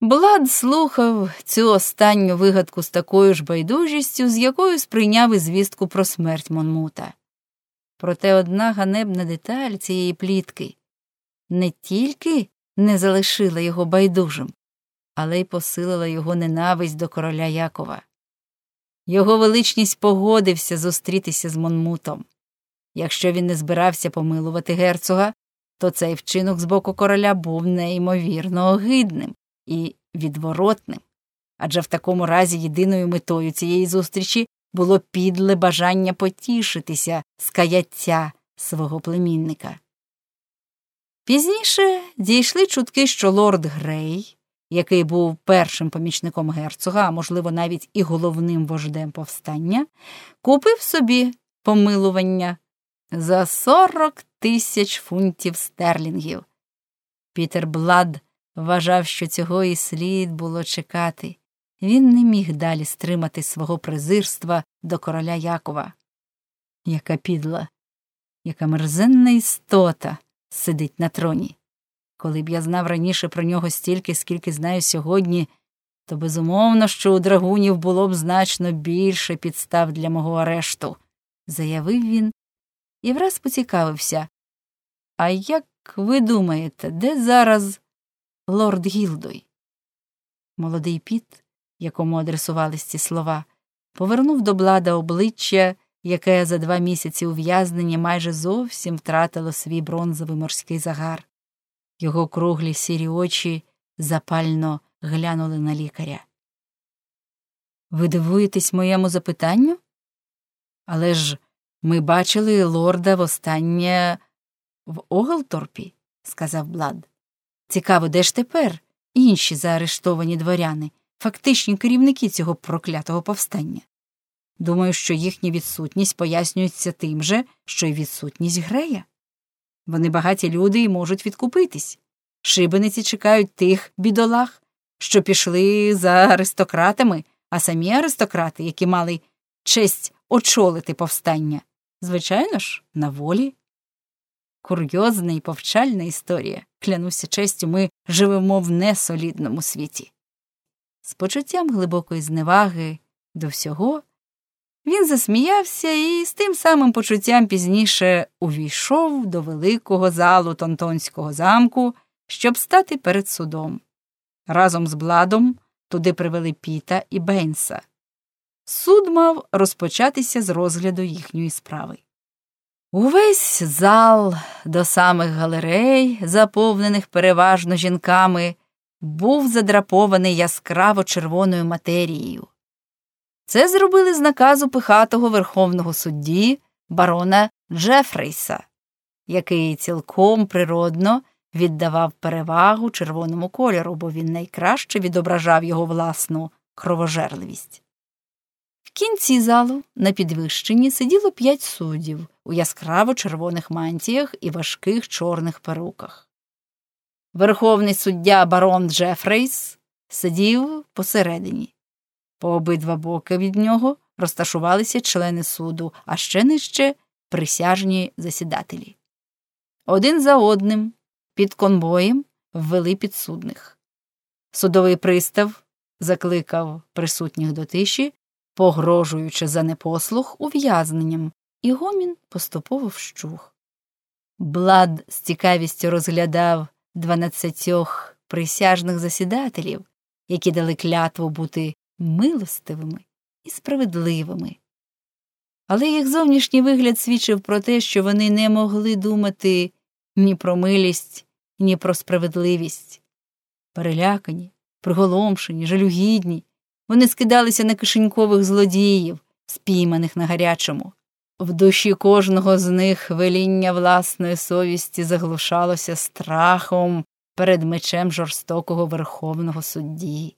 Блад слухав цю останню вигадку з такою ж байдужістю, з якою сприйняв і звістку про смерть Монмута. Проте одна ганебна деталь цієї плітки не тільки не залишила його байдужим, але й посилила його ненависть до короля Якова. Його величність погодився зустрітися з Монмутом. Якщо він не збирався помилувати герцога, то цей вчинок з боку короля був неймовірно огидним і відворотним, адже в такому разі єдиною метою цієї зустрічі було підле бажання потішитися з каяття свого племінника. Пізніше дійшли чутки, що лорд Грей, який був першим помічником герцога, а можливо, навіть і головним вождем повстання, купив собі помилування за сорок тисяч фунтів стерлінгів. Пітер Блад вважав, що цього і слід було чекати. Він не міг далі стримати свого презирства до короля Якова. Яка підла, яка мерзенна істота сидить на троні. Коли б я знав раніше про нього стільки, скільки знаю сьогодні, то безумовно, що у драгунів було б значно більше підстав для мого арешту, заявив він і враз поцікавився. А як ви думаєте, де зараз лорд Гілдой? Молодий піт, якому адресувались ці слова, повернув до блада обличчя, яке за два місяці ув'язнення майже зовсім втратило свій бронзовий морський загар. Його круглі сірі очі запально глянули на лікаря. Ви дивуєтесь моєму запитанню? Але ж ми бачили лорда востаннє в Оглторпі, сказав Блад. Цікаво, де ж тепер інші заарештовані дворяни, фактичні керівники цього проклятого повстання. Думаю, що їхня відсутність пояснюється тим же, що й відсутність грея. Вони багаті люди і можуть відкупитись. Шибениці чекають тих бідолах, що пішли за аристократами, а самі аристократи, які мали честь очолити повстання, звичайно ж, на волі. Курйозна і повчальна історія. Клянуся честю, ми живемо в несолідному світі. З почуттям глибокої зневаги до всього він засміявся і з тим самим почуттям пізніше увійшов до великого залу Тонтонського замку, щоб стати перед судом. Разом з Бладом туди привели Піта і Бейнса. Суд мав розпочатися з розгляду їхньої справи. Увесь зал до самих галерей, заповнених переважно жінками, був задрапований яскраво червоною матерією. Це зробили з наказу пихатого верховного судді барона Джефрейса, який цілком природно віддавав перевагу червоному кольору, бо він найкраще відображав його власну кровожерливість. Кінці залу на підвищенні сиділо п'ять суддів у яскраво червоних мантіях і важких чорних перуках. Верховний суддя барон Джефрейс сидів посередині. По обидва боки від нього розташувалися члени суду, а ще нижче присяжні засідателі. Один за одним під конвоєм ввели підсудних. Судовий пристав закликав присутніх до тиші, погрожуючи за непослух ув'язненням, і гомін поступово вщух. Блад з цікавістю розглядав дванадцятьох присяжних засідателів, які дали клятву бути милостивими і справедливими. Але їх зовнішній вигляд свідчив про те, що вони не могли думати ні про милість, ні про справедливість. Перелякані, приголомшені, жалюгідні, вони скидалися на кишенькових злодіїв, спійманих на гарячому. В душі кожного з них веління власної совісті заглушалося страхом перед мечем жорстокого верховного судді.